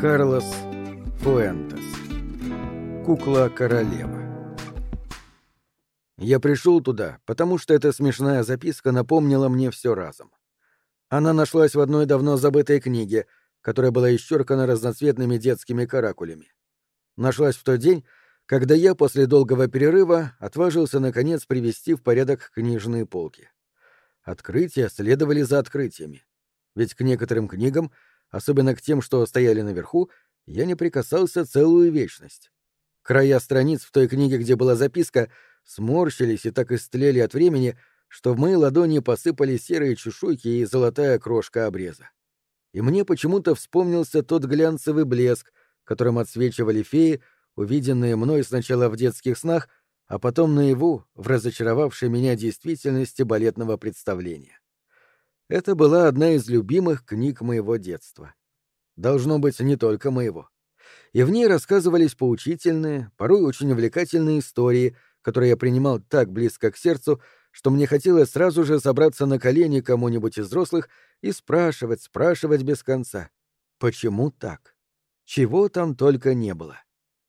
Карлос Фуэнтес. Кукла-королева. Я пришел туда, потому что эта смешная записка напомнила мне все разом. Она нашлась в одной давно забытой книге, которая была исчеркана разноцветными детскими каракулями. Нашлась в тот день, когда я после долгого перерыва отважился наконец привести в порядок книжные полки. Открытия следовали за открытиями. Ведь к некоторым книгам — особенно к тем, что стояли наверху, я не прикасался целую вечность. Края страниц в той книге, где была записка, сморщились и так истлели от времени, что в мои ладони посыпались серые чешуйки и золотая крошка обреза. И мне почему-то вспомнился тот глянцевый блеск, которым отсвечивали феи, увиденные мной сначала в детских снах, а потом наяву в разочаровавшей меня действительности балетного представления. Это была одна из любимых книг моего детства. Должно быть, не только моего. И в ней рассказывались поучительные, порой очень увлекательные истории, которые я принимал так близко к сердцу, что мне хотелось сразу же собраться на колени кому-нибудь из взрослых и спрашивать, спрашивать без конца. Почему так? Чего там только не было.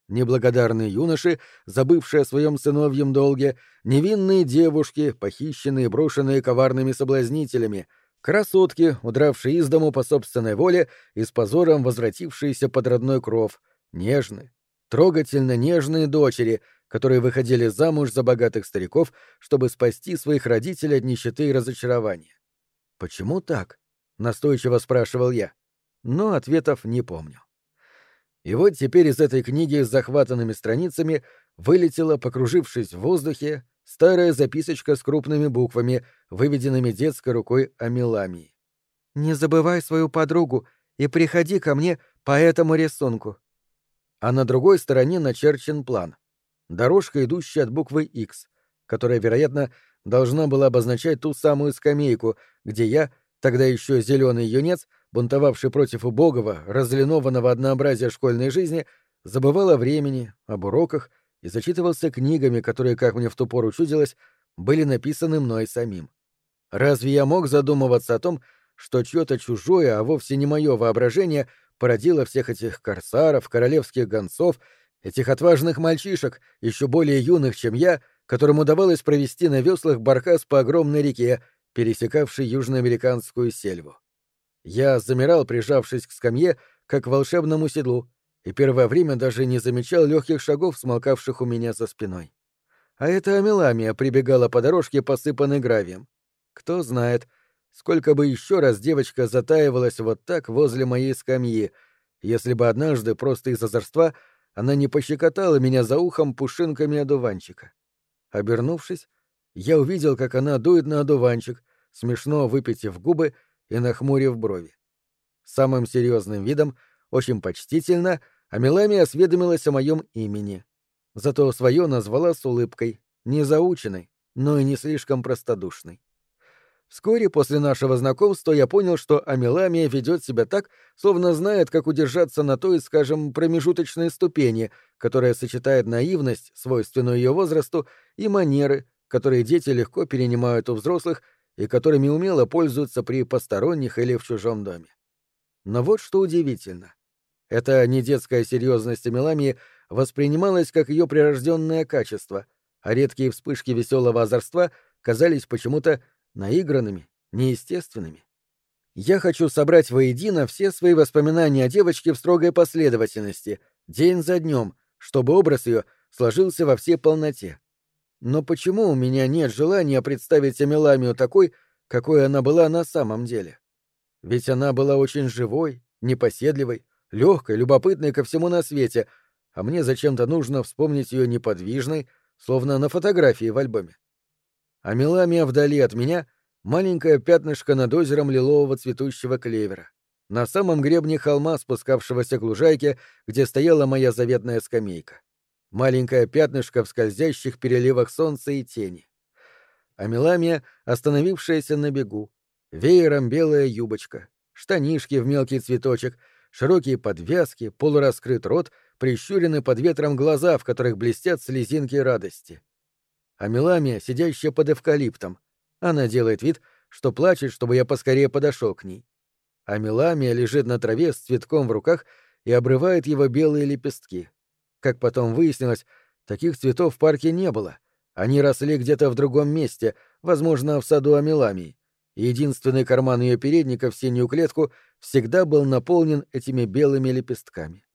Неблагодарные юноши, забывшие о своем сыновьем долге, невинные девушки, похищенные и брошенные коварными соблазнителями — Красотки, удравшие из дому по собственной воле и с позором возвратившиеся под родной кров, нежные, трогательно нежные дочери, которые выходили замуж за богатых стариков, чтобы спасти своих родителей от нищеты и разочарования. «Почему так?» — настойчиво спрашивал я, но ответов не помню. И вот теперь из этой книги с захватанными страницами вылетела, покружившись в воздухе, старая записочка с крупными буквами, выведенными детской рукой Амиламии. «Не забывай свою подругу и приходи ко мне по этому рисунку». А на другой стороне начерчен план. Дорожка, идущая от буквы X, которая, вероятно, должна была обозначать ту самую скамейку, где я, тогда еще зеленый юнец, бунтовавший против убогого, разлинованного однообразия школьной жизни, забывал о времени, об уроках и зачитывался книгами, которые, как мне в ту пору чудилось, были написаны мной самим. Разве я мог задумываться о том, что чье-то чужое, а вовсе не мое воображение породило всех этих корсаров, королевских гонцов, этих отважных мальчишек, еще более юных, чем я, которым удавалось провести на веслах баркас по огромной реке, пересекавшей южноамериканскую сельву. Я замирал, прижавшись к скамье, как к волшебному седлу, и первое время даже не замечал легких шагов, смолкавших у меня за спиной. А эта Амеламия прибегала по дорожке, посыпанной гравием. Кто знает, сколько бы еще раз девочка затаивалась вот так возле моей скамьи, если бы однажды просто из озорства она не пощекотала меня за ухом пушинками одуванчика. Обернувшись, я увидел, как она дует на одуванчик, смешно выпитив губы и нахмурив брови. Самым серьезным видом — очень почтительно, а Мелами осведомилась о моем имени. Зато свое назвала с улыбкой, не заученной, но и не слишком простодушной. Вскоре после нашего знакомства я понял, что Амеламия ведет себя так, словно знает, как удержаться на той, скажем, промежуточной ступени, которая сочетает наивность, свойственную ее возрасту, и манеры, которые дети легко перенимают у взрослых и которыми умело пользуются при посторонних или в чужом доме. Но вот что удивительно. Эта недетская серьезность Меламии воспринималась как ее прирожденное качество, а редкие вспышки веселого озорства казались почему-то наигранными, неестественными. Я хочу собрать воедино все свои воспоминания о девочке в строгой последовательности, день за днем, чтобы образ ее сложился во всей полноте. Но почему у меня нет желания представить Амеламию такой, какой она была на самом деле? Ведь она была очень живой, непоседливой, легкой, любопытной ко всему на свете, а мне зачем-то нужно вспомнить ее неподвижной, словно на фотографии в альбоме. А Меламия вдали от меня — маленькое пятнышко над озером лилового цветущего клевера, на самом гребне холма, спускавшегося к лужайке, где стояла моя заветная скамейка. Маленькое пятнышко в скользящих переливах солнца и тени. А Меламия, остановившаяся на бегу, веером белая юбочка, штанишки в мелкий цветочек — широкие подвязки, полураскрыт рот, прищурены под ветром глаза, в которых блестят слезинки радости. А Меламия, сидящая под эвкалиптом, она делает вид, что плачет, чтобы я поскорее подошел к ней. А Меламия лежит на траве с цветком в руках и обрывает его белые лепестки. Как потом выяснилось, таких цветов в парке не было. Они росли где-то в другом месте, возможно, в саду Амиламии. Единственный карман ее передника в синюю клетку всегда был наполнен этими белыми лепестками.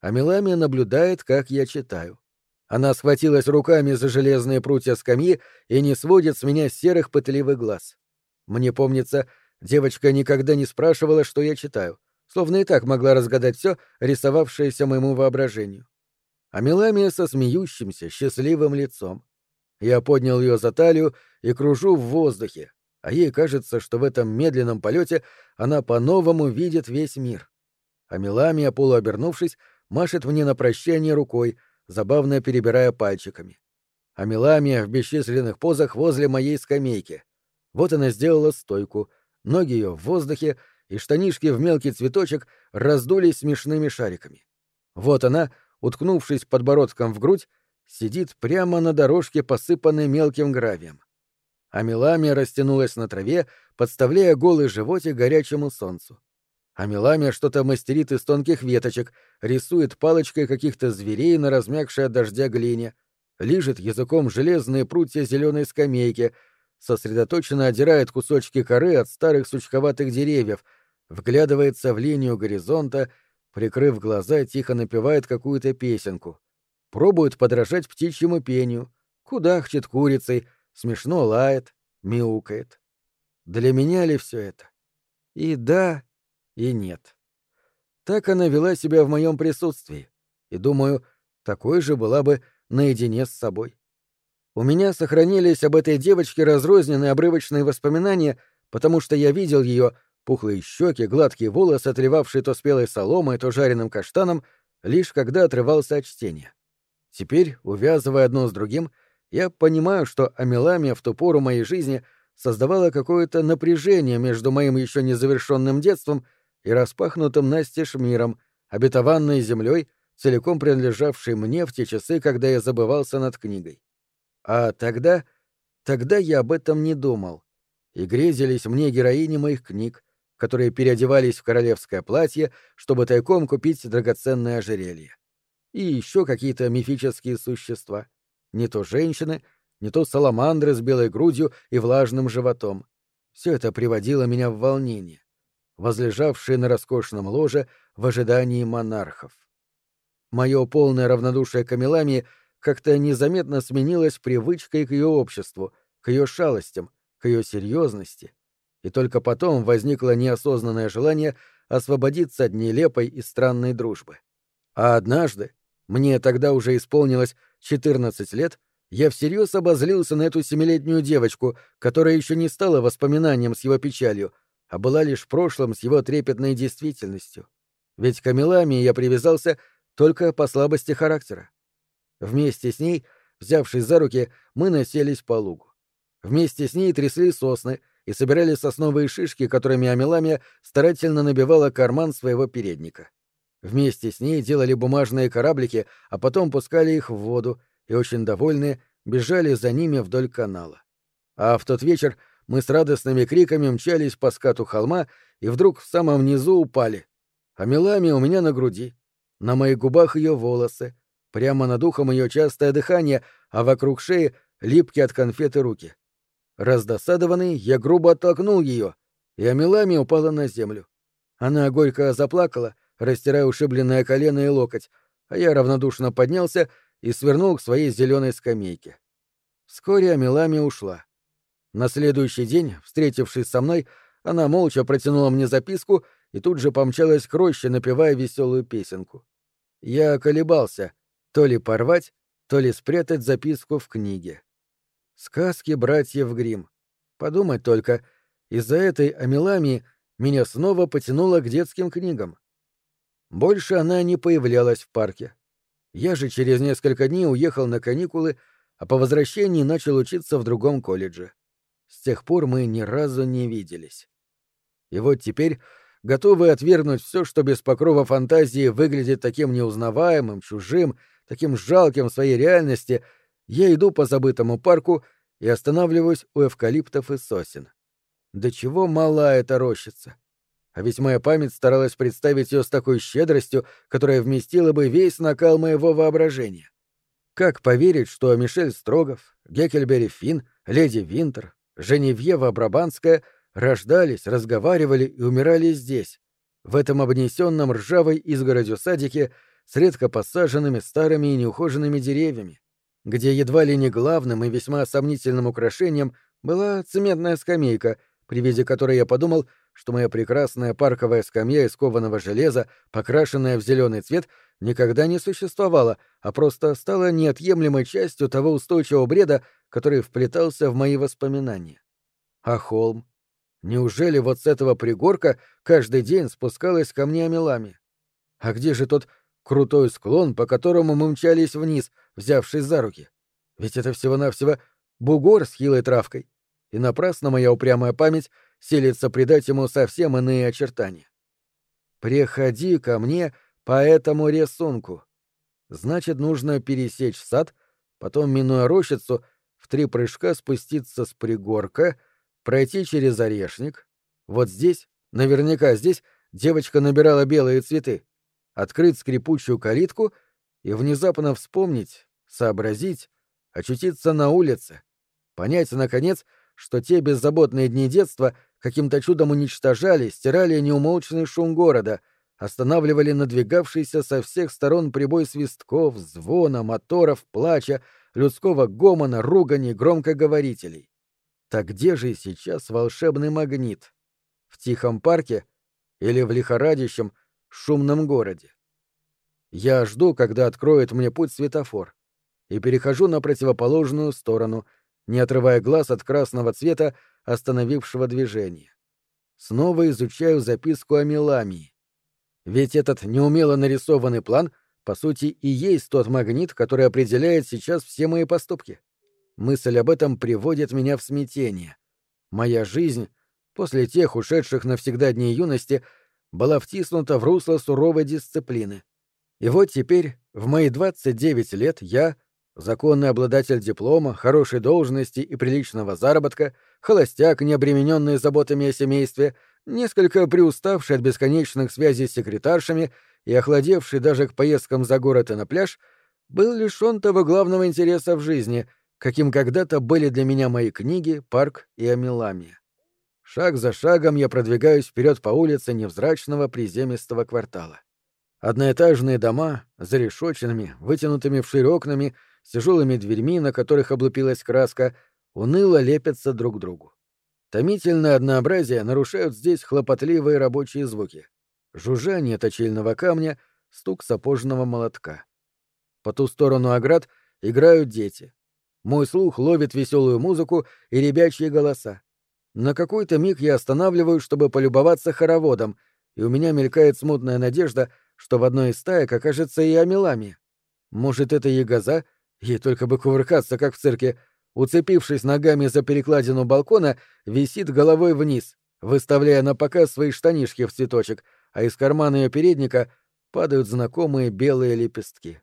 Амиламия наблюдает, как я читаю. Она схватилась руками за железные прутья скамьи и не сводит с меня серых пытливых глаз. Мне помнится, девочка никогда не спрашивала, что я читаю, словно и так могла разгадать все, рисовавшееся моему воображению. А со смеющимся, счастливым лицом. Я поднял ее за талию и кружу в воздухе, а ей кажется, что в этом медленном полете она по-новому видит весь мир. А Меламия, полуобернувшись, машет мне на прощание рукой, забавно перебирая пальчиками. А Меламия в бесчисленных позах возле моей скамейки. Вот она сделала стойку, ноги ее в воздухе, и штанишки в мелкий цветочек раздулись смешными шариками. Вот она, уткнувшись подбородком в грудь, сидит прямо на дорожке, посыпанной мелким гравием. А Меламия растянулась на траве, подставляя голый животик горячему солнцу. А Меламия что-то мастерит из тонких веточек, рисует палочкой каких-то зверей на размягшей от дождя глине, лижет языком железные прутья зеленой скамейки, сосредоточенно отдирает кусочки коры от старых сучковатых деревьев, вглядывается в линию горизонта, прикрыв глаза, тихо напевает какую-то песенку. Пробует подражать птичьему пению, кудахчет курицей, смешно лает, мяукает. Для меня ли все это? И да, и нет. Так она вела себя в моем присутствии, и, думаю, такой же была бы наедине с собой. У меня сохранились об этой девочке разрозненные обрывочные воспоминания, потому что я видел ее пухлые щеки, гладкие волосы, отливавшие то спелой соломой, то жареным каштаном, лишь когда отрывался от чтения. Теперь, увязывая одно с другим, я понимаю, что Амеламия в ту пору моей жизни создавала какое-то напряжение между моим еще незавершенным детством и распахнутым настежь миром, обетованной землей, целиком принадлежавшей мне в те часы, когда я забывался над книгой. А тогда... Тогда я об этом не думал. И грезились мне героини моих книг, которые переодевались в королевское платье, чтобы тайком купить драгоценное ожерелье. И еще какие-то мифические существа. Не то женщины, не то саламандры с белой грудью и влажным животом. Все это приводило меня в волнение, возлежавшие на роскошном ложе в ожидании монархов. Мое полное равнодушие к Амеламе как-то незаметно сменилось привычкой к ее обществу, к ее шалостям, к ее серьезности, и только потом возникло неосознанное желание освободиться от нелепой и странной дружбы. А однажды, мне тогда уже исполнилось 14 лет, я всерьез обозлился на эту семилетнюю девочку, которая еще не стала воспоминанием с его печалью, а была лишь прошлым с его трепетной действительностью. Ведь к Амиламе я привязался только по слабости характера. Вместе с ней, взявшись за руки, мы населись по лугу. Вместе с ней трясли сосны — и собирали сосновые шишки, которыми Амиламия старательно набивала карман своего передника. Вместе с ней делали бумажные кораблики, а потом пускали их в воду, и очень довольные бежали за ними вдоль канала. А в тот вечер мы с радостными криками мчались по скату холма и вдруг в самом низу упали. А Меламия у меня на груди. На моих губах ее волосы, прямо над ухом ее частое дыхание, а вокруг шеи липкие от конфеты руки. Раздосадованный, я грубо оттолкнул ее, и Амилами упала на землю. Она горько заплакала, растирая ушибленное колено и локоть, а я равнодушно поднялся и свернул к своей зеленой скамейке. Вскоре Амилами ушла. На следующий день, встретившись со мной, она молча протянула мне записку и тут же помчалась к роще, напевая веселую песенку. Я колебался, то ли порвать, то ли спрятать записку в книге. Сказки братьев Грим. Подумать только, из-за этой Амиламии меня снова потянуло к детским книгам. Больше она не появлялась в парке. Я же через несколько дней уехал на каникулы, а по возвращении начал учиться в другом колледже. С тех пор мы ни разу не виделись. И вот теперь, готовый отвергнуть все, что без покрова фантазии выглядит таким неузнаваемым, чужим, таким жалким в своей реальности — я иду по забытому парку и останавливаюсь у эвкалиптов и сосен. До чего мала эта рощица. А ведь моя память старалась представить ее с такой щедростью, которая вместила бы весь накал моего воображения. Как поверить, что Мишель Строгов, Геккельбери Финн, Леди Винтер, Женевьева Брабанская рождались, разговаривали и умирали здесь, в этом обнесенном ржавой изгородью садике с редко посаженными старыми и неухоженными деревьями, где едва ли не главным и весьма сомнительным украшением была цементная скамейка, при виде которой я подумал, что моя прекрасная парковая скамья из кованого железа, покрашенная в зеленый цвет, никогда не существовала, а просто стала неотъемлемой частью того устойчивого бреда, который вплетался в мои воспоминания. А холм? Неужели вот с этого пригорка каждый день спускалась ко мне Амилами? А где же тот крутой склон, по которому мы мчались вниз, взявшись за руки? Ведь это всего-навсего бугор с хилой травкой. И напрасно моя упрямая память силится придать ему совсем иные очертания. «Приходи ко мне по этому рисунку». Значит, нужно пересечь сад, потом, минуя рощицу, в три прыжка спуститься с пригорка, пройти через орешник. Вот здесь, наверняка здесь, девочка набирала белые цветы, открыть скрипучую калитку и внезапно вспомнить, сообразить, очутиться на улице, понять, наконец, что те беззаботные дни детства каким-то чудом уничтожали, стирали неумолчный шум города, останавливали надвигавшийся со всех сторон прибой свистков, звона, моторов, плача, людского гомона, ругани, громкоговорителей. Так где же сейчас волшебный магнит? В тихом парке или в лихорадящем, шумном городе? Я жду, когда откроет мне путь светофор, и перехожу на противоположную сторону, не отрывая глаз от красного цвета остановившего движение. Снова изучаю записку о Меламии. Ведь этот неумело нарисованный план, по сути, и есть тот магнит, который определяет сейчас все мои поступки. Мысль об этом приводит меня в смятение. Моя жизнь, после тех ушедших навсегда дней юности, была втиснута в русло суровой дисциплины. И вот теперь, в мои 29 лет, я, законный обладатель диплома, хорошей должности и приличного заработка, холостяк, не обремененный заботами о семействе, несколько приуставший от бесконечных связей с секретаршами и охладевший даже к поездкам за город и на пляж, был лишен того главного интереса в жизни — каким когда-то были для меня мои книги, парк и Амиламия. Шаг за шагом я продвигаюсь вперед по улице невзрачного приземистого квартала. Одноэтажные дома, зарешоченными, вытянутыми вширь окнами, с тяжелыми дверьми, на которых облупилась краска, уныло лепятся друг к другу. Томительное однообразие нарушают здесь хлопотливые рабочие звуки. Жужжание точильного камня, стук сапожного молотка. По ту сторону оград играют дети. Мой слух ловит веселую музыку и ребячьи голоса. На какой-то миг я останавливаюсь, чтобы полюбоваться хороводом, и у меня мелькает смутная надежда, что в одной из стаек окажется и Амилами. Может, это ягоза, ей только бы кувыркаться, как в цирке, уцепившись ногами за перекладину балкона, висит головой вниз, выставляя на показ свои штанишки в цветочек, а из кармана ее передника падают знакомые белые лепестки.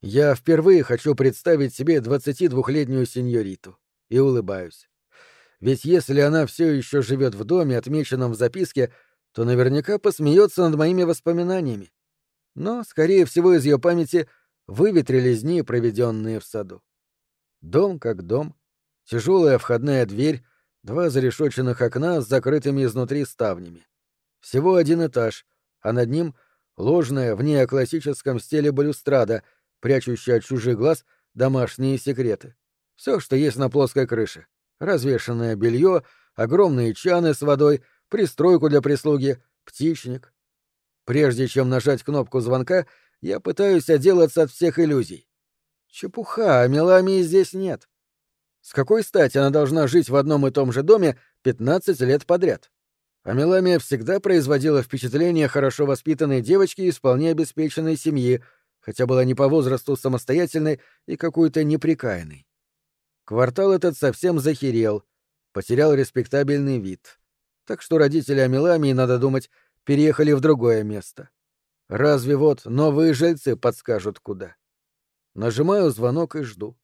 Я впервые хочу представить себе 22-летнюю сеньориту. И улыбаюсь. Ведь если она все еще живет в доме, отмеченном в записке, то наверняка посмеется над моими воспоминаниями. Но, скорее всего, из ее памяти выветрились дни, проведенные в саду. Дом как дом, тяжелая входная дверь, два зарешоченных окна с закрытыми изнутри ставнями. Всего один этаж, а над ним — ложная в неоклассическом стиле балюстрада — прячущая от чужих глаз домашние секреты. Все, что есть на плоской крыше. Развешанное белье, огромные чаны с водой, пристройку для прислуги, птичник. Прежде чем нажать кнопку звонка, я пытаюсь отделаться от всех иллюзий. Чепуха, а Меламии здесь нет. С какой стати она должна жить в одном и том же доме 15 лет подряд? А Меламия всегда производила впечатление хорошо воспитанной девочки из вполне обеспеченной семьи, хотя была не по возрасту самостоятельной и какой-то неприкаянной. Квартал этот совсем захерел, потерял респектабельный вид. Так что родители Амиламии, надо думать, переехали в другое место. Разве вот новые жильцы подскажут куда? Нажимаю звонок и жду.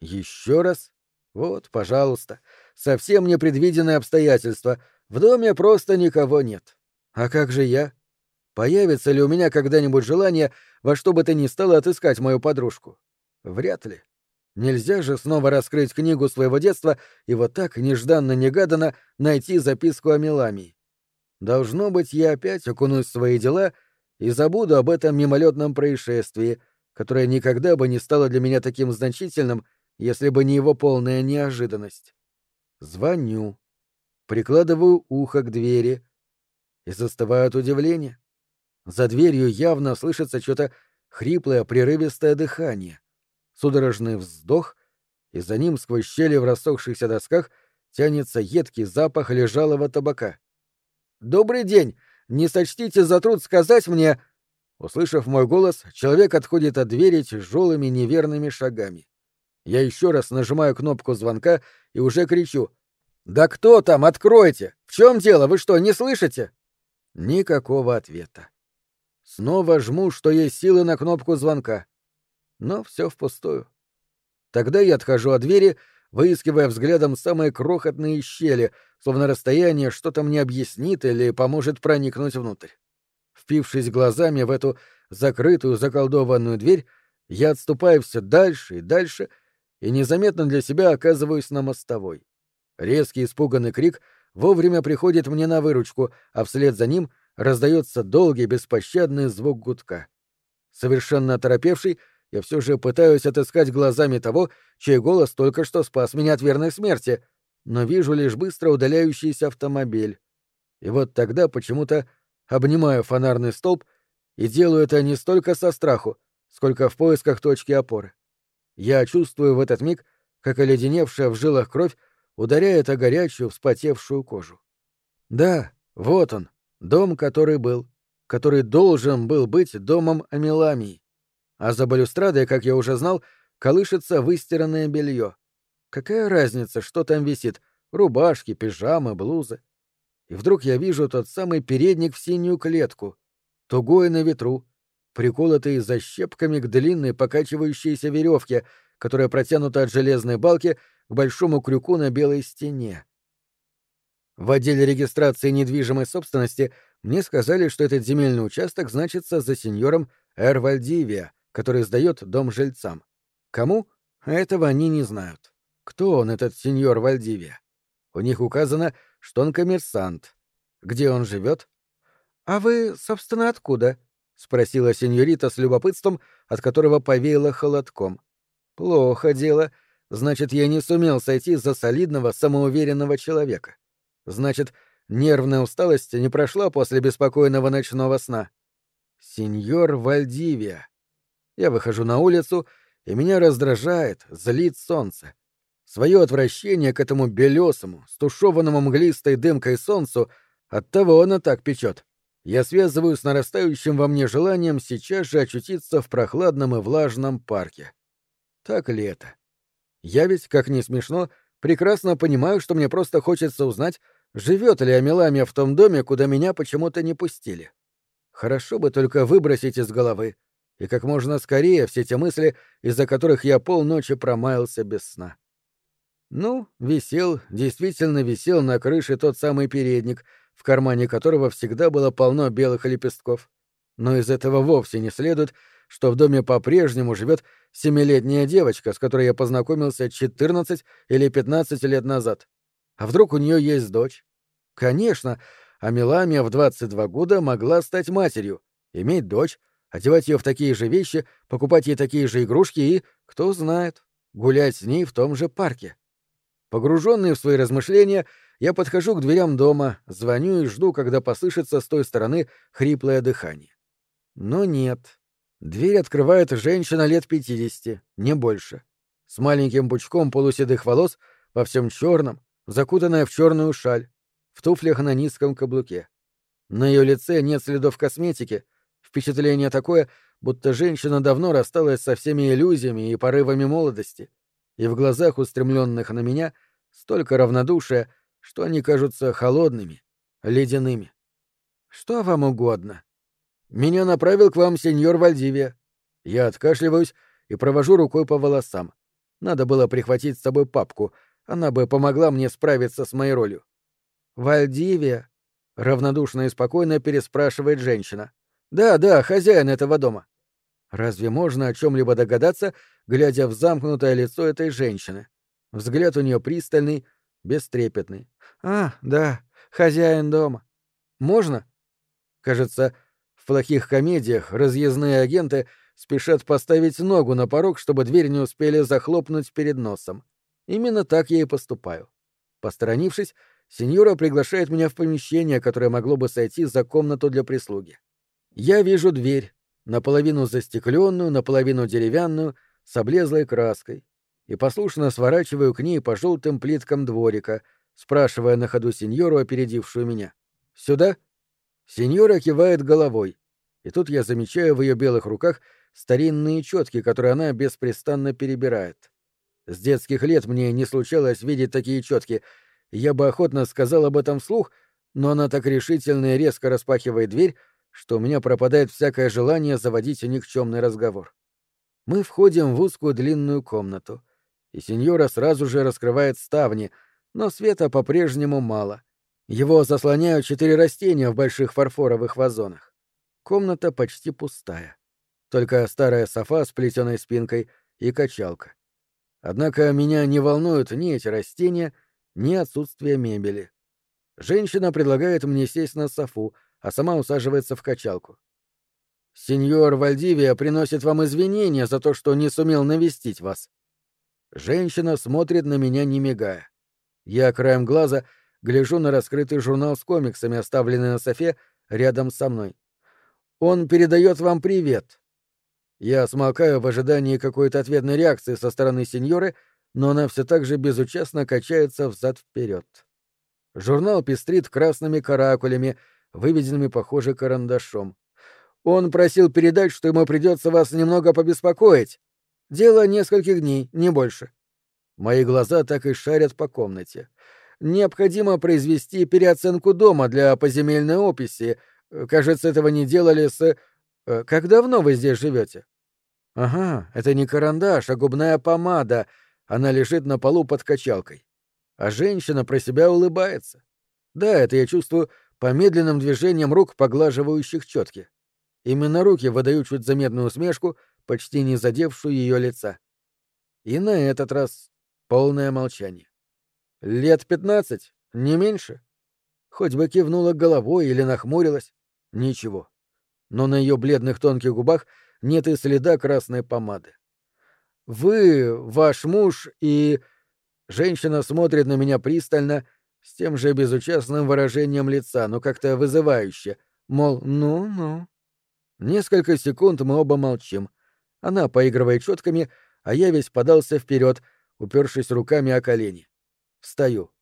Еще раз. Вот, пожалуйста. Совсем непредвиденные обстоятельства. В доме просто никого нет. А как же я? Появится ли у меня когда-нибудь желание во что бы то ни стало отыскать мою подружку? Вряд ли. Нельзя же снова раскрыть книгу своего детства и вот так нежданно-негаданно найти записку о Меламии. Должно быть, я опять окунусь в свои дела и забуду об этом мимолетном происшествии, которое никогда бы не стало для меня таким значительным, если бы не его полная неожиданность. Звоню. Прикладываю ухо к двери и застываю от удивления. За дверью явно слышится что-то хриплое, прерывистое дыхание судорожный вздох, и за ним сквозь щели в рассохшихся досках тянется едкий запах лежалого табака. «Добрый день! Не сочтите за труд сказать мне...» Услышав мой голос, человек отходит от двери тяжелыми неверными шагами. Я еще раз нажимаю кнопку звонка и уже кричу. «Да кто там? Откройте! В чем дело? Вы что, не слышите?» Никакого ответа. Снова жму, что есть силы на кнопку звонка но все впустую. Тогда я отхожу от двери, выискивая взглядом самые крохотные щели, словно расстояние что-то мне объяснит или поможет проникнуть внутрь. Впившись глазами в эту закрытую заколдованную дверь, я отступаю все дальше и дальше и незаметно для себя оказываюсь на мостовой. Резкий испуганный крик вовремя приходит мне на выручку, а вслед за ним раздается долгий беспощадный звук гудка. Совершенно оторопевший, я все же пытаюсь отыскать глазами того, чей голос только что спас меня от верной смерти, но вижу лишь быстро удаляющийся автомобиль. И вот тогда почему-то обнимаю фонарный столб и делаю это не столько со страху, сколько в поисках точки опоры. Я чувствую в этот миг, как оледеневшая в жилах кровь ударяет о горячую, вспотевшую кожу. Да, вот он, дом, который был, который должен был быть домом Амиламии а за балюстрадой, как я уже знал, колышется выстиранное белье. Какая разница, что там висит? Рубашки, пижамы, блузы. И вдруг я вижу тот самый передник в синюю клетку, тугой на ветру, приколотый защепками к длинной покачивающейся веревке, которая протянута от железной балки к большому крюку на белой стене. В отделе регистрации недвижимой собственности мне сказали, что этот земельный участок значится за сеньором Эр Вальдивия, который сдает дом жильцам. Кому? Этого они не знают. Кто он, этот сеньор Вальдивия? У них указано, что он коммерсант. Где он живет? А вы, собственно, откуда? спросила сеньорита с любопытством, от которого повеяло холодком. Плохо дело. Значит, я не сумел сойти за солидного, самоуверенного человека. Значит, нервная усталость не прошла после беспокойного ночного сна. Сеньор Вальдивия. Я выхожу на улицу, и меня раздражает, злит солнце. Свое отвращение к этому белесому, стушеванному мглистой дымкой солнцу оттого оно так печет. Я связываю с нарастающим во мне желанием сейчас же очутиться в прохладном и влажном парке. Так ли это? Я ведь, как ни смешно, прекрасно понимаю, что мне просто хочется узнать, живет ли Амеламия в том доме, куда меня почему-то не пустили. Хорошо бы только выбросить из головы и как можно скорее все те мысли, из-за которых я полночи промаялся без сна. Ну, висел, действительно висел на крыше тот самый передник, в кармане которого всегда было полно белых лепестков. Но из этого вовсе не следует, что в доме по-прежнему живет семилетняя девочка, с которой я познакомился 14 или 15 лет назад. А вдруг у нее есть дочь? Конечно, а Меламия в 22 года могла стать матерью, иметь дочь, одевать ее в такие же вещи, покупать ей такие же игрушки и, кто знает, гулять с ней в том же парке. Погруженный в свои размышления, я подхожу к дверям дома, звоню и жду, когда послышится с той стороны хриплое дыхание. Но нет. Дверь открывает женщина лет пятидесяти, не больше. С маленьким пучком полуседых волос, во всем черном, закутанная в черную шаль, в туфлях на низком каблуке. На ее лице нет следов косметики, Впечатление такое, будто женщина давно рассталась со всеми иллюзиями и порывами молодости, и в глазах, устремленных на меня, столько равнодушия, что они кажутся холодными, ледяными. Что вам угодно? Меня направил к вам сеньор Вальдивия. Я откашливаюсь и провожу рукой по волосам. Надо было прихватить с собой папку, она бы помогла мне справиться с моей ролью. Вальдивия?» — равнодушно и спокойно переспрашивает женщина. «Да, да, хозяин этого дома». Разве можно о чем-либо догадаться, глядя в замкнутое лицо этой женщины? Взгляд у нее пристальный, бестрепетный. «А, да, хозяин дома. Можно?» Кажется, в плохих комедиях разъездные агенты спешат поставить ногу на порог, чтобы дверь не успели захлопнуть перед носом. Именно так я и поступаю. Посторонившись, сеньора приглашает меня в помещение, которое могло бы сойти за комнату для прислуги. Я вижу дверь, наполовину застекленную, наполовину деревянную, с облезлой краской, и послушно сворачиваю к ней по желтым плиткам дворика, спрашивая на ходу сеньору, опередившую меня. «Сюда?» Сеньора кивает головой, и тут я замечаю в ее белых руках старинные четки, которые она беспрестанно перебирает. С детских лет мне не случалось видеть такие четки. Я бы охотно сказал об этом вслух, но она так решительно и резко распахивает дверь, что у меня пропадает всякое желание заводить никчемный разговор. Мы входим в узкую длинную комнату, и сеньора сразу же раскрывает ставни, но света по-прежнему мало. Его заслоняют четыре растения в больших фарфоровых вазонах. Комната почти пустая. Только старая софа с плетеной спинкой и качалка. Однако меня не волнуют ни эти растения, ни отсутствие мебели. Женщина предлагает мне сесть на софу, а сама усаживается в качалку. «Сеньор Вальдивия приносит вам извинения за то, что не сумел навестить вас». Женщина смотрит на меня, не мигая. Я краем глаза гляжу на раскрытый журнал с комиксами, оставленный на софе рядом со мной. «Он передает вам привет», я смолкаю в ожидании какой-то ответной реакции со стороны сеньоры, но она все так же безучастно качается взад-вперед. Журнал пестрит красными каракулями, выведенными, похоже, карандашом. Он просил передать, что ему придется вас немного побеспокоить. Дело нескольких дней, не больше. Мои глаза так и шарят по комнате. Необходимо произвести переоценку дома для поземельной описи. Кажется, этого не делали с... Э, как давно вы здесь живете? Ага, это не карандаш, а губная помада. Она лежит на полу под качалкой. А женщина про себя улыбается. Да, это я чувствую по медленным движениям рук, поглаживающих четки. Именно руки выдают чуть заметную усмешку, почти не задевшую ее лица. И на этот раз полное молчание. Лет пятнадцать, не меньше. Хоть бы кивнула головой или нахмурилась. Ничего но на ее бледных тонких губах нет и следа красной помады. «Вы, ваш муж и...» Женщина смотрит на меня пристально, с тем же безучастным выражением лица, но как-то вызывающе, мол, ну-ну. Несколько секунд мы оба молчим. Она поигрывает четками, а я весь подался вперед, упершись руками о колени. Встаю.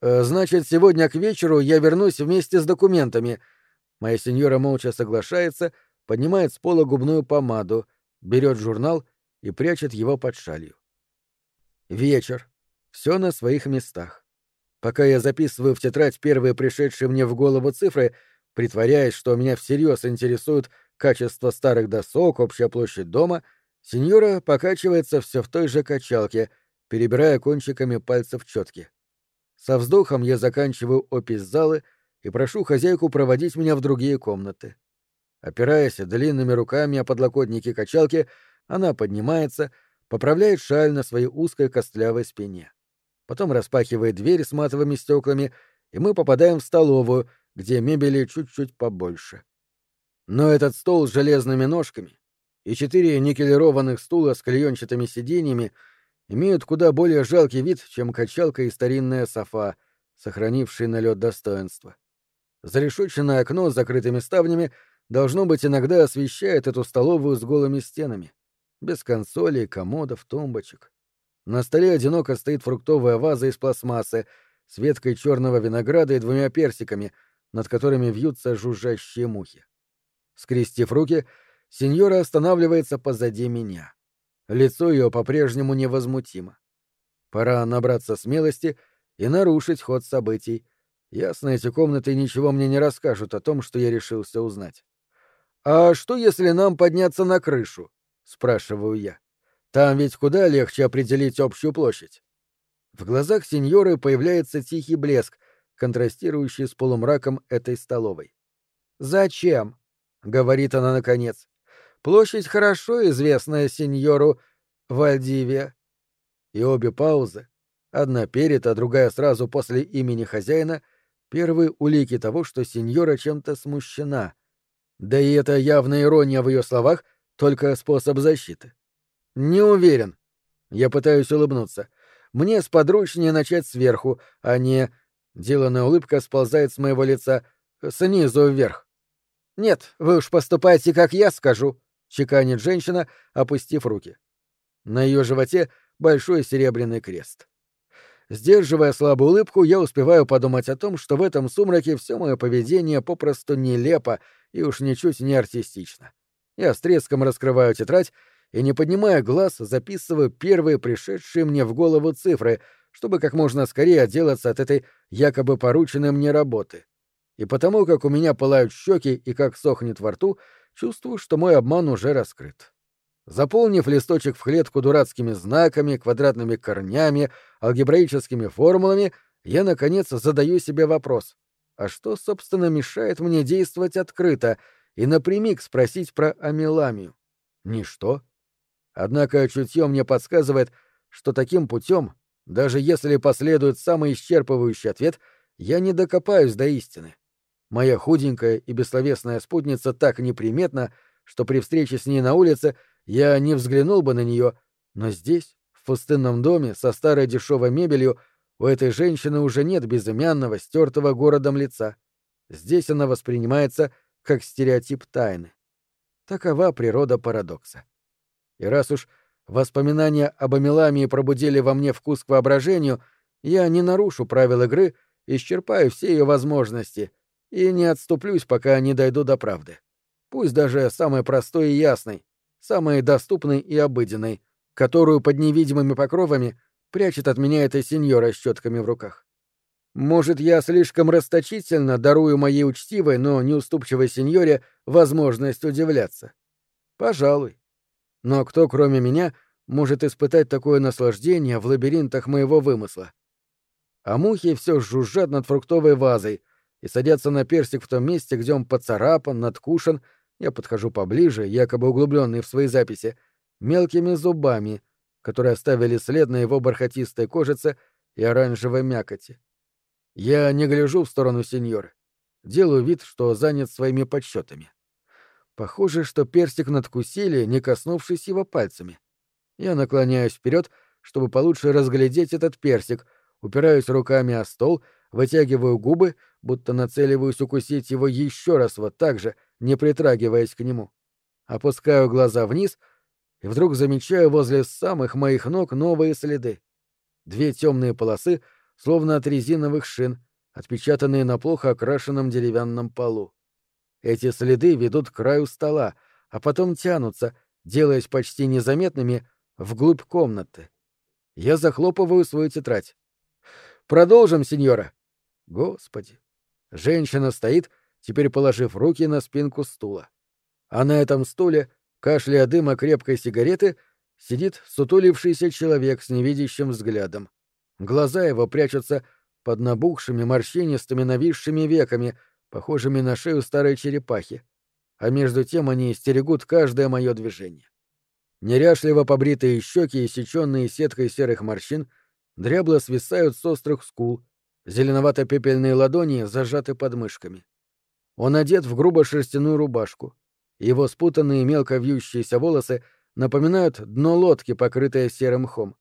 «Э, «Значит, сегодня к вечеру я вернусь вместе с документами», Моя сеньора молча соглашается, поднимает с пола губную помаду, берет журнал и прячет его под шалью. Вечер. Все на своих местах. Пока я записываю в тетрадь первые пришедшие мне в голову цифры, притворяясь, что меня всерьез интересует качество старых досок, общая площадь дома, сеньора покачивается все в той же качалке, перебирая кончиками пальцев четки. Со вздохом я заканчиваю опись залы и прошу хозяйку проводить меня в другие комнаты. Опираясь длинными руками о подлокотники качалки, она поднимается, поправляет шаль на своей узкой костлявой спине. Потом распахивает дверь с матовыми стеклами, и мы попадаем в столовую, где мебели чуть-чуть побольше. Но этот стол с железными ножками и четыре никелированных стула с клеенчатыми сиденьями имеют куда более жалкий вид, чем качалка и старинная софа, сохранившие налет достоинства. Зарешоченное окно с закрытыми ставнями должно быть иногда освещает эту столовую с голыми стенами. Без консолей, комодов, тумбочек. На столе одиноко стоит фруктовая ваза из пластмассы с веткой черного винограда и двумя персиками, над которыми вьются жужжащие мухи. Скрестив руки, сеньора останавливается позади меня. Лицо ее по-прежнему невозмутимо. Пора набраться смелости и нарушить ход событий, Ясно, эти комнаты ничего мне не расскажут о том, что я решился узнать. «А что, если нам подняться на крышу?» — спрашиваю я. «Там ведь куда легче определить общую площадь». В глазах сеньоры появляется тихий блеск, контрастирующий с полумраком этой столовой. «Зачем?» — говорит она наконец. «Площадь хорошо известная сеньору Вальдивия». И обе паузы, одна перед, а другая сразу после имени хозяина, первые улики того, что сеньора чем-то смущена. Да и это явная ирония в ее словах, только способ защиты. «Не уверен». Я пытаюсь улыбнуться. «Мне сподручнее начать сверху, а не...» Деланная улыбка сползает с моего лица снизу вверх. «Нет, вы уж поступайте, как я скажу», — чеканит женщина, опустив руки. На ее животе большой серебряный крест. Сдерживая слабую улыбку, я успеваю подумать о том, что в этом сумраке все мое поведение попросту нелепо и уж ничуть не артистично. Я с треском раскрываю тетрадь и, не поднимая глаз, записываю первые пришедшие мне в голову цифры, чтобы как можно скорее отделаться от этой якобы порученной мне работы. И потому, как у меня пылают щеки и как сохнет во рту, чувствую, что мой обман уже раскрыт. Заполнив листочек в клетку дурацкими знаками, квадратными корнями, алгебраическими формулами, я, наконец, задаю себе вопрос. А что, собственно, мешает мне действовать открыто и напрямик спросить про Амиламию? Ничто. Однако чутье мне подсказывает, что таким путем, даже если последует самый исчерпывающий ответ, я не докопаюсь до истины. Моя худенькая и бессловесная спутница так неприметна, что при встрече с ней на улице — я не взглянул бы на нее, но здесь, в пустынном доме со старой дешевой мебелью, у этой женщины уже нет безымянного, стертого городом лица. Здесь она воспринимается как стереотип тайны. Такова природа парадокса. И раз уж воспоминания об Амиламии пробудили во мне вкус к воображению, я не нарушу правил игры, исчерпаю все ее возможности и не отступлюсь, пока не дойду до правды. Пусть даже самой простой и ясной, самой доступной и обыденной, которую под невидимыми покровами прячет от меня эта сеньора с щетками в руках. Может, я слишком расточительно дарую моей учтивой, но неуступчивой сеньоре возможность удивляться? Пожалуй. Но кто, кроме меня, может испытать такое наслаждение в лабиринтах моего вымысла? А мухи все жужжат над фруктовой вазой и садятся на персик в том месте, где он поцарапан, надкушен я подхожу поближе, якобы углубленный в свои записи, мелкими зубами, которые оставили след на его бархатистой кожице и оранжевой мякоти. Я не гляжу в сторону сеньора. Делаю вид, что занят своими подсчетами. Похоже, что перстик надкусили, не коснувшись его пальцами. Я наклоняюсь вперед, чтобы получше разглядеть этот персик, упираюсь руками о стол, вытягиваю губы, будто нацеливаюсь укусить его еще раз вот так же, не притрагиваясь к нему. Опускаю глаза вниз и вдруг замечаю возле самых моих ног новые следы. Две темные полосы, словно от резиновых шин, отпечатанные на плохо окрашенном деревянном полу. Эти следы ведут к краю стола, а потом тянутся, делаясь почти незаметными, вглубь комнаты. Я захлопываю свою тетрадь. «Продолжим, сеньора!» Господи! Женщина стоит, теперь положив руки на спинку стула. А на этом стуле, кашляя дыма крепкой сигареты, сидит сутулившийся человек с невидящим взглядом. Глаза его прячутся под набухшими морщинистыми нависшими веками, похожими на шею старой черепахи, а между тем они стерегут каждое мое движение. Неряшливо побритые щеки, иссеченные сеткой серых морщин, дрябло свисают с острых скул, зеленовато-пепельные ладони зажаты под мышками. Он одет в грубо шерстяную рубашку. Его спутанные мелко вьющиеся волосы напоминают дно лодки, покрытое серым мхом.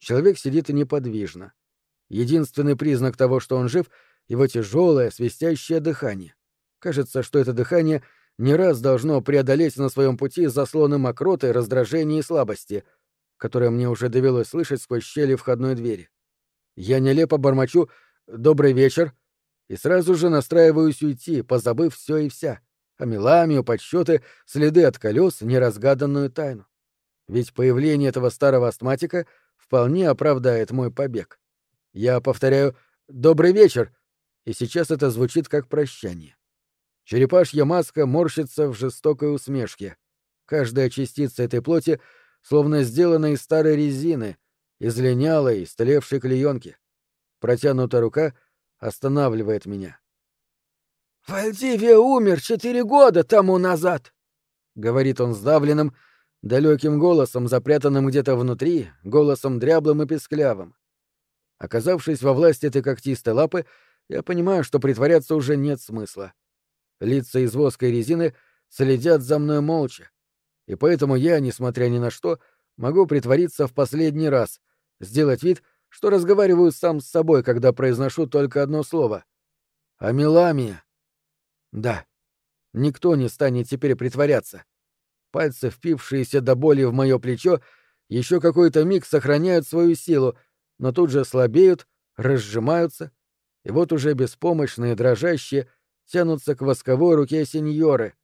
Человек сидит неподвижно. Единственный признак того, что он жив, — его тяжелое, свистящее дыхание. Кажется, что это дыхание не раз должно преодолеть на своем пути заслоны мокроты, раздражения и слабости, которые мне уже довелось слышать сквозь щели входной двери. Я нелепо бормочу «Добрый вечер», и сразу же настраиваюсь уйти, позабыв все и вся. О Меламию, подсчеты, следы от колес, неразгаданную тайну. Ведь появление этого старого астматика вполне оправдает мой побег. Я повторяю «добрый вечер», и сейчас это звучит как прощание. Черепашья маска морщится в жестокой усмешке. Каждая частица этой плоти словно сделана из старой резины, из линялой, истлевшей клеенки. Протянутая рука останавливает меня. «Вальдивия умер четыре года тому назад», — говорит он сдавленным, далеким голосом, запрятанным где-то внутри, голосом дряблым и песклявым. Оказавшись во власти этой когтистой лапы, я понимаю, что притворяться уже нет смысла. Лица из воска и резины следят за мной молча, и поэтому я, несмотря ни на что, могу притвориться в последний раз, сделать вид, что разговариваю сам с собой, когда произношу только одно слово. «Амиламия». Да, никто не станет теперь притворяться. Пальцы, впившиеся до боли в мое плечо, еще какой-то миг сохраняют свою силу, но тут же слабеют, разжимаются, и вот уже беспомощные, дрожащие, тянутся к восковой руке сеньоры.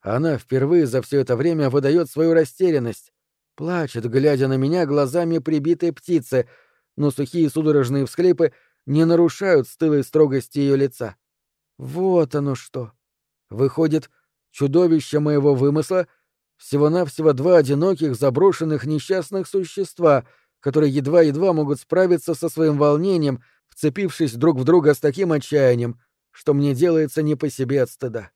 Она впервые за все это время выдает свою растерянность, плачет, глядя на меня глазами прибитой птицы, но сухие судорожные всклипы не нарушают стылой строгости ее лица. Вот оно что. Выходит, чудовище моего вымысла — всего-навсего два одиноких, заброшенных несчастных существа, которые едва-едва могут справиться со своим волнением, вцепившись друг в друга с таким отчаянием, что мне делается не по себе от стыда.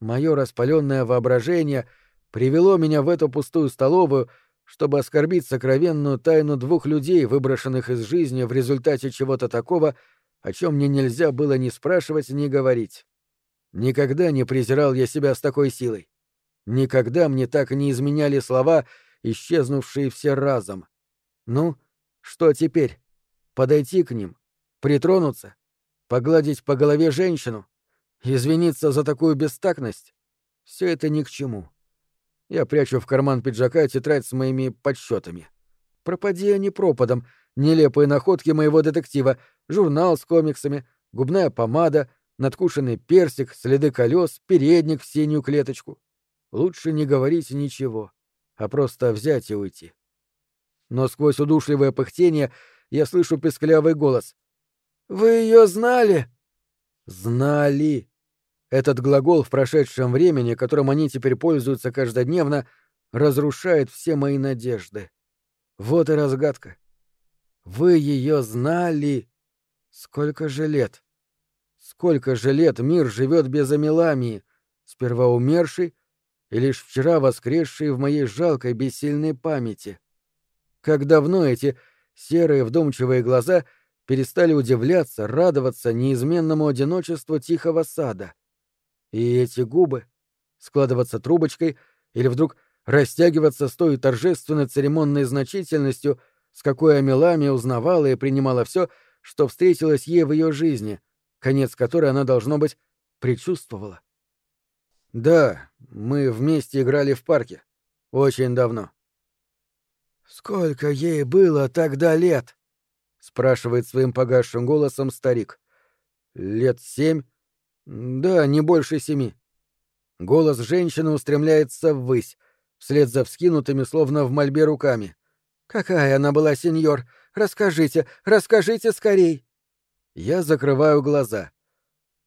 Мое распаленное воображение привело меня в эту пустую столовую, чтобы оскорбить сокровенную тайну двух людей, выброшенных из жизни в результате чего-то такого, о чем мне нельзя было ни спрашивать, ни говорить. Никогда не презирал я себя с такой силой. Никогда мне так не изменяли слова, исчезнувшие все разом. Ну, что теперь? Подойти к ним? Притронуться? Погладить по голове женщину? Извиниться за такую бестактность? Все это ни к чему. Я прячу в карман пиджака тетрадь с моими подсчетами. Пропади они пропадом, нелепые находки моего детектива, журнал с комиксами, губная помада, надкушенный персик, следы колес, передник в синюю клеточку. Лучше не говорить ничего, а просто взять и уйти. Но сквозь удушливое пыхтение я слышу песклявый голос. «Вы ее знали?» «Знали!» Этот глагол в прошедшем времени, которым они теперь пользуются каждодневно, разрушает все мои надежды. Вот и разгадка. Вы ее знали? Сколько же лет? Сколько же лет мир живет без Амиламии, сперва умерший и лишь вчера воскресший в моей жалкой бессильной памяти? Как давно эти серые вдумчивые глаза перестали удивляться, радоваться неизменному одиночеству тихого сада? И эти губы складываться трубочкой или вдруг растягиваться с той торжественной церемонной значительностью, с какой Амелами узнавала и принимала все, что встретилось ей в ее жизни, конец которой она, должно быть, предчувствовала. Да, мы вместе играли в парке. Очень давно. Сколько ей было тогда лет? спрашивает своим погасшим голосом старик. Лет семь да, не больше семи. Голос женщины устремляется ввысь, вслед за вскинутыми, словно в мольбе руками. «Какая она была, сеньор? Расскажите, расскажите скорей!» Я закрываю глаза.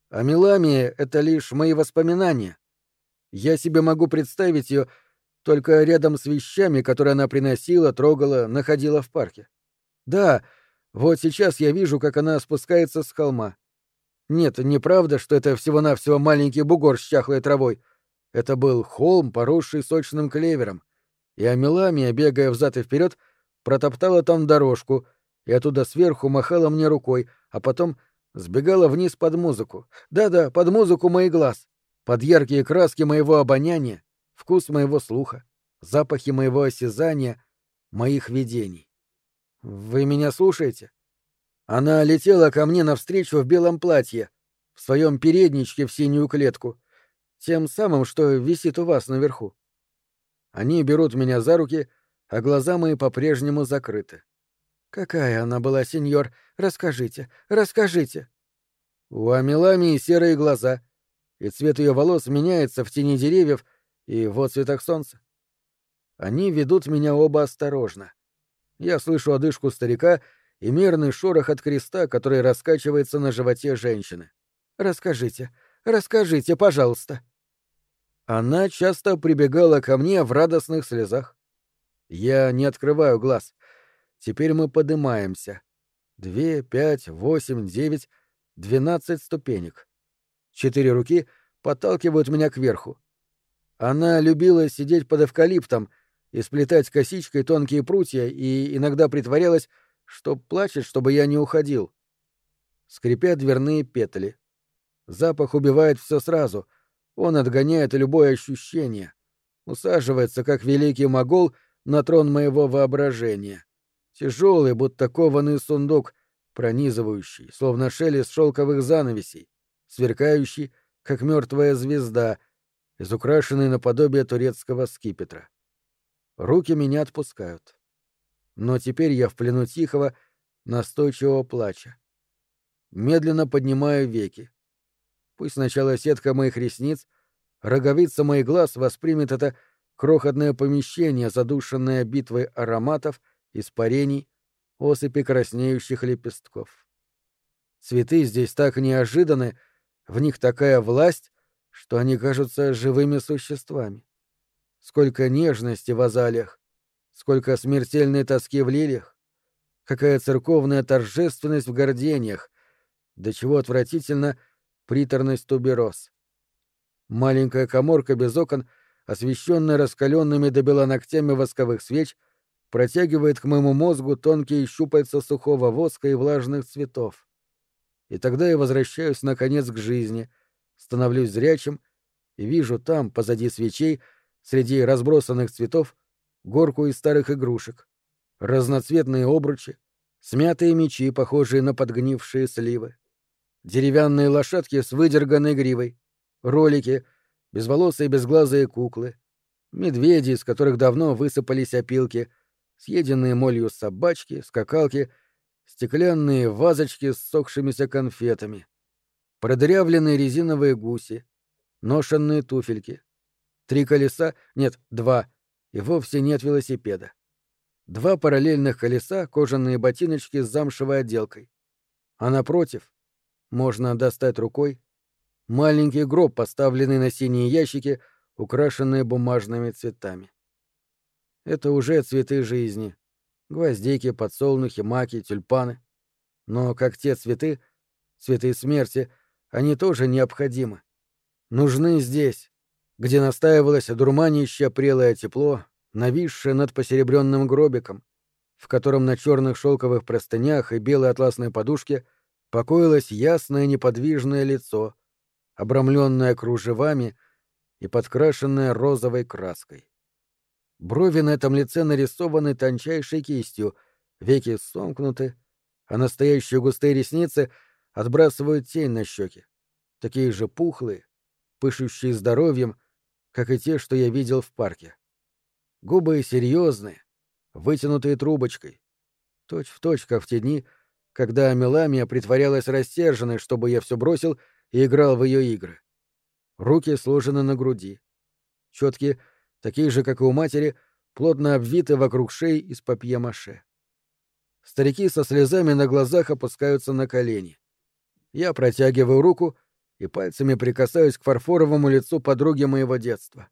А Меламия — это лишь мои воспоминания. Я себе могу представить ее только рядом с вещами, которые она приносила, трогала, находила в парке. Да, вот сейчас я вижу, как она спускается с холма. Нет, неправда, что это всего-навсего маленький бугор с чахлой травой. Это был холм, поросший сочным клевером. И Амеламия, бегая взад и вперед, протоптала там дорожку, и оттуда сверху махала мне рукой, а потом сбегала вниз под музыку. Да-да, под музыку моих глаз, под яркие краски моего обоняния, вкус моего слуха, запахи моего осязания, моих видений. Вы меня слушаете? Она летела ко мне навстречу в белом платье, в своем передничке в синюю клетку, тем самым, что висит у вас наверху. Они берут меня за руки, а глаза мои по-прежнему закрыты. Какая она была, сеньор? Расскажите, расскажите. У Амиламии серые глаза, и цвет ее волос меняется в тени деревьев и в отцветах солнца. Они ведут меня оба осторожно. Я слышу одышку старика и мерный шорох от креста, который раскачивается на животе женщины. «Расскажите, расскажите, пожалуйста». Она часто прибегала ко мне в радостных слезах. Я не открываю глаз. Теперь мы поднимаемся. Две, пять, восемь, девять. Двенадцать ступенек. Четыре руки подталкивают меня кверху. Она любила сидеть под эвкалиптом и сплетать косичкой тонкие прутья и иногда притворялась, что плачет, чтобы я не уходил. Скрипят дверные петли. Запах убивает все сразу. Он отгоняет любое ощущение. Усаживается, как великий могол, на трон моего воображения. Тяжелый, будто кованый сундук, пронизывающий, словно шелест шелковых занавесей, сверкающий, как мертвая звезда, изукрашенный наподобие турецкого скипетра. Руки меня отпускают. Но теперь я в плену тихого, настойчивого плача. Медленно поднимаю веки. Пусть сначала сетка моих ресниц, роговица моих глаз воспримет это крохотное помещение, задушенное битвой ароматов, испарений, осыпи краснеющих лепестков. Цветы здесь так неожиданны, в них такая власть, что они кажутся живыми существами. Сколько нежности в азалиях, сколько смертельной тоски в лилиях, какая церковная торжественность в гордениях, до чего отвратительно приторность тубероз. Маленькая коморка без окон, освещенная раскаленными до бела ногтями восковых свеч, протягивает к моему мозгу тонкие щупальца сухого воска и влажных цветов. И тогда я возвращаюсь, наконец, к жизни, становлюсь зрячим и вижу там, позади свечей, среди разбросанных цветов, горку из старых игрушек, разноцветные обручи, смятые мечи, похожие на подгнившие сливы, деревянные лошадки с выдерганной гривой, ролики, безволосые безглазые куклы, медведи, из которых давно высыпались опилки — съеденные молью собачки, скакалки, стеклянные вазочки с сохшимися конфетами, продырявленные резиновые гуси, ношенные туфельки, три колеса, нет, два, и вовсе нет велосипеда. Два параллельных колеса, кожаные ботиночки с замшевой отделкой. А напротив, можно достать рукой, маленький гроб, поставленный на синие ящики, украшенные бумажными цветами. Это уже цветы жизни. Гвоздики, подсолнухи, маки, тюльпаны. Но как те цветы, цветы смерти, они тоже необходимы. Нужны здесь, где настаивалось дурманище прелое тепло, нависшее над посеребренным гробиком, в котором на черных шелковых простынях и белой атласной подушке покоилось ясное неподвижное лицо, обрамленное кружевами и подкрашенное розовой краской. Брови на этом лице нарисованы тончайшей кистью, веки сомкнуты, а настоящие густые ресницы отбрасывают тень на щеки, такие же пухлые, пышущие здоровьем, как и те, что я видел в парке. Губы серьезные, вытянутые трубочкой, точь в точь, как в те дни, когда Меламия притворялась рассерженной, чтобы я все бросил и играл в ее игры. Руки сложены на груди. Четкие такие же, как и у матери, плотно обвиты вокруг шеи из папье-маше. Старики со слезами на глазах опускаются на колени. Я протягиваю руку и пальцами прикасаюсь к фарфоровому лицу подруги моего детства.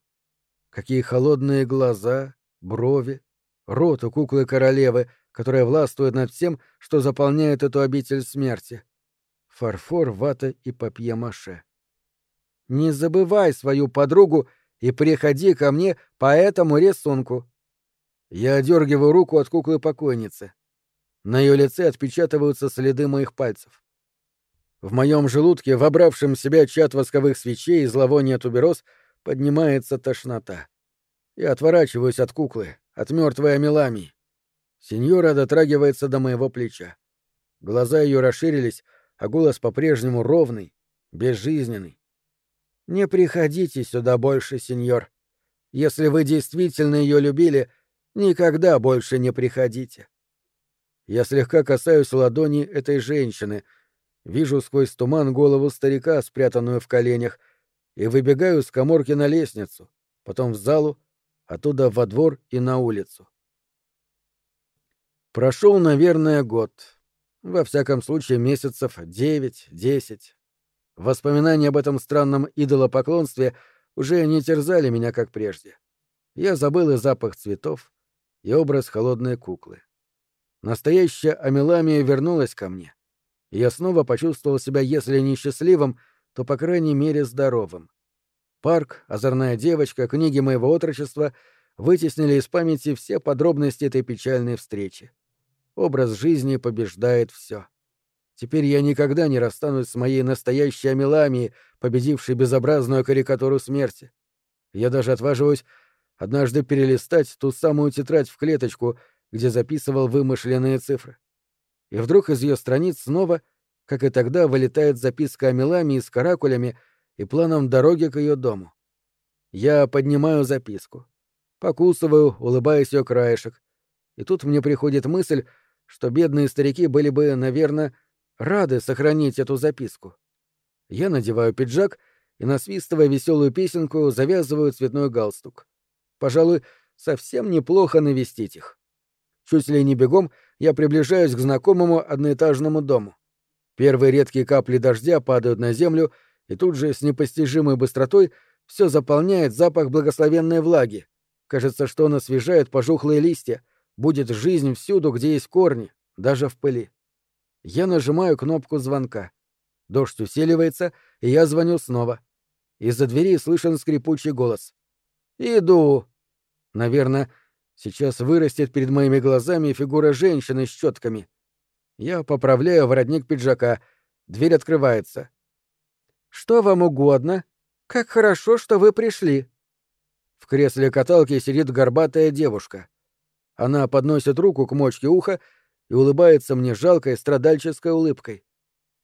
Какие холодные глаза, брови, рот у куклы-королевы, которая властвует над всем, что заполняет эту обитель смерти. Фарфор, вата и папье-маше. Не забывай свою подругу и приходи ко мне по этому рисунку. Я одергиваю руку от куклы покойницы. На ее лице отпечатываются следы моих пальцев. В моем желудке, вобравшем в себя чат восковых свечей и зловония тубероз, поднимается тошнота. Я отворачиваюсь от куклы, от мертвой Амиламии. Сеньора дотрагивается до моего плеча. Глаза ее расширились, а голос по-прежнему ровный, безжизненный. Не приходите сюда больше, сеньор. Если вы действительно ее любили, никогда больше не приходите. Я слегка касаюсь ладони этой женщины, вижу сквозь туман голову старика, спрятанную в коленях, и выбегаю с коморки на лестницу, потом в залу, оттуда во двор и на улицу. Прошел, наверное, год. Во всяком случае, месяцев девять-десять. Воспоминания об этом странном идолопоклонстве уже не терзали меня, как прежде. Я забыл и запах цветов, и образ холодной куклы. Настоящая Амеламия вернулась ко мне. Я снова почувствовал себя, если не счастливым, то, по крайней мере, здоровым. Парк, озорная девочка, книги моего отрочества вытеснили из памяти все подробности этой печальной встречи. Образ жизни побеждает все. Теперь я никогда не расстанусь с моей настоящей Амиламией, победившей безобразную карикатуру смерти. Я даже отваживаюсь однажды перелистать ту самую тетрадь в клеточку, где записывал вымышленные цифры. И вдруг из ее страниц снова, как и тогда, вылетает записка о Меламии с каракулями и планом дороги к ее дому. Я поднимаю записку. Покусываю, улыбаясь ее краешек. И тут мне приходит мысль, что бедные старики были бы, наверное, рады сохранить эту записку. Я надеваю пиджак и, насвистывая веселую песенку, завязываю цветной галстук. Пожалуй, совсем неплохо навестить их. Чуть ли не бегом я приближаюсь к знакомому одноэтажному дому. Первые редкие капли дождя падают на землю, и тут же с непостижимой быстротой все заполняет запах благословенной влаги. Кажется, что он освежает пожухлые листья, будет жизнь всюду, где есть корни, даже в пыли. Я нажимаю кнопку звонка. Дождь усиливается, и я звоню снова. Из-за двери слышен скрипучий голос. «Иду!» Наверное, сейчас вырастет перед моими глазами фигура женщины с щетками. Я поправляю воротник пиджака. Дверь открывается. «Что вам угодно? Как хорошо, что вы пришли!» В кресле каталки сидит горбатая девушка. Она подносит руку к мочке уха и улыбается мне жалкой страдальческой улыбкой.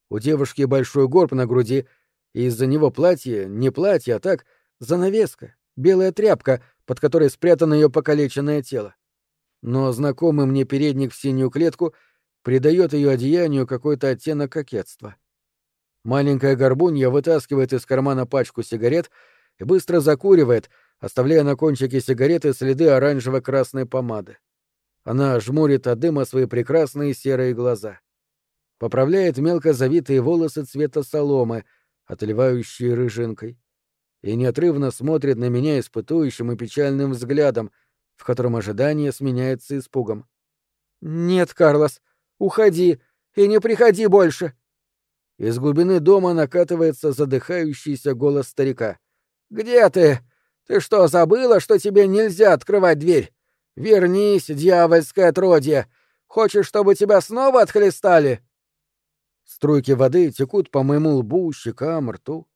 У девушки большой горб на груди, и из-за него платье, не платье, а так, занавеска, белая тряпка, под которой спрятано ее покалеченное тело. Но знакомый мне передник в синюю клетку придает ее одеянию какой-то оттенок кокетства. Маленькая горбунья вытаскивает из кармана пачку сигарет и быстро закуривает, оставляя на кончике сигареты следы оранжево-красной помады. Она жмурит от дыма свои прекрасные серые глаза. Поправляет мелко завитые волосы цвета соломы, отливающие рыжинкой. И неотрывно смотрит на меня испытующим и печальным взглядом, в котором ожидание сменяется испугом. «Нет, Карлос, уходи и не приходи больше!» Из глубины дома накатывается задыхающийся голос старика. «Где ты? Ты что, забыла, что тебе нельзя открывать дверь? Вернись, дьявольское отродье! Хочешь, чтобы тебя снова отхлестали?» Струйки воды текут по моему лбу, щекам, рту,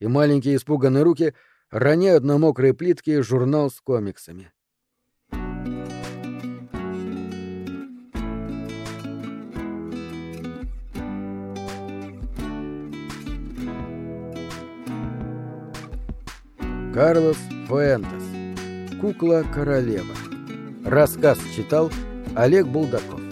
и маленькие испуганные руки роняют на мокрые плитки журнал с комиксами. Карлос Фуэнтес. Кукла-королева. Рассказ читал Олег Булдаков.